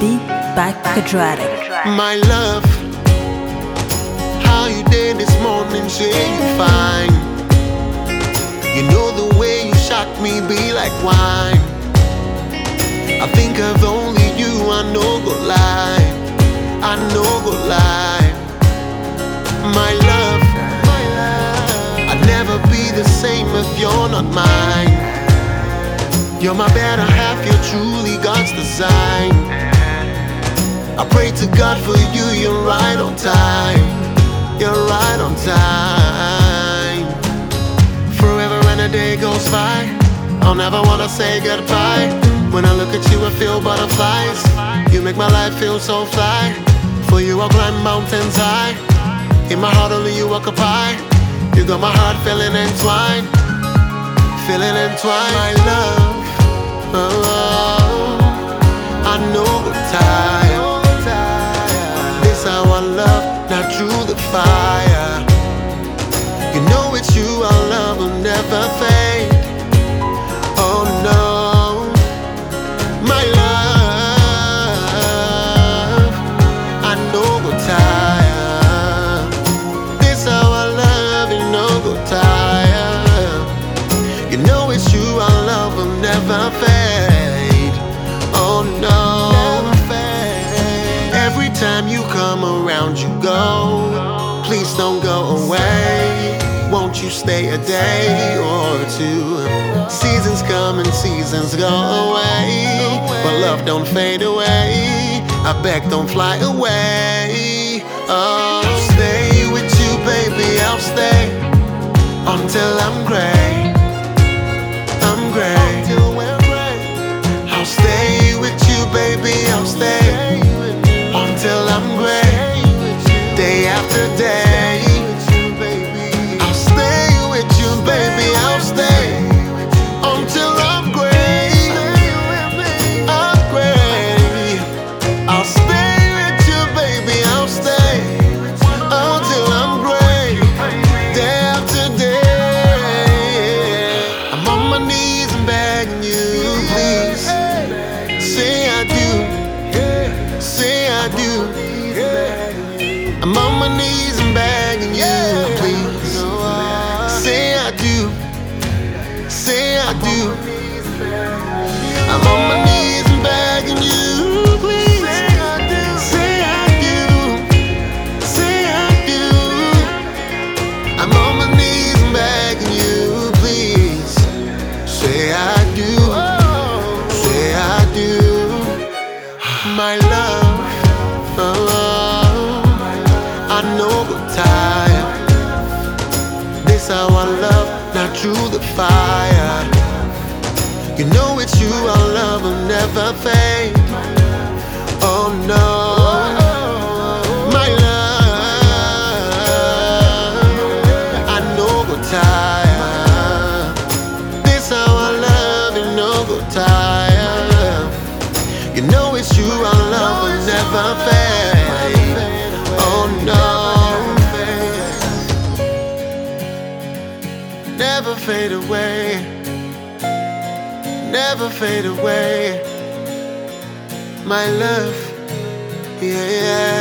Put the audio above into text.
Beat by Quadratic. My love, how you did this morning, say you fine. You know the way you shock me be like wine. I think of only you, I know go lie. I know go lie. My love, I'd never be the same if you're not mine. You're my better half, you're truly God's design. I pray to God for you, you're right on time. You're right on time. Forever and a day goes by. I'll never wanna say goodbye. When I look at you, I feel butterflies. You make my life feel so fly. For you, I'll climb mountains high. In my heart, only you occupy. You got my heart feeling entwined. Feeling entwined. My love. Oh, through the fire. You know it's you, our love will never fade. Oh no, my love. I know we're tired. This our love, you know we're tired. You know it's you, our love will never fade. Come around, you go. Please don't go away. Won't you stay a day or two? Seasons come and seasons go away. But love don't fade away. I beg, don't fly away. Oh, stay with you, baby. I'll stay until I'm gray. I'm on my knees and begging you, please. Say I do. Say I do. I'm on my knees and begging you, please. Say I do. Say I do. I'm on my knees and begging you, please. Say I do. Say I do. My love. Oh, oh. Know we're tired. This our love, not through the fire. You know it's you, our love will never fade. Oh no, my love. I know we're tired. This our love, you know we're tired. You know it's you, our love will never fade. Never fade away, never fade away. My love, yeah.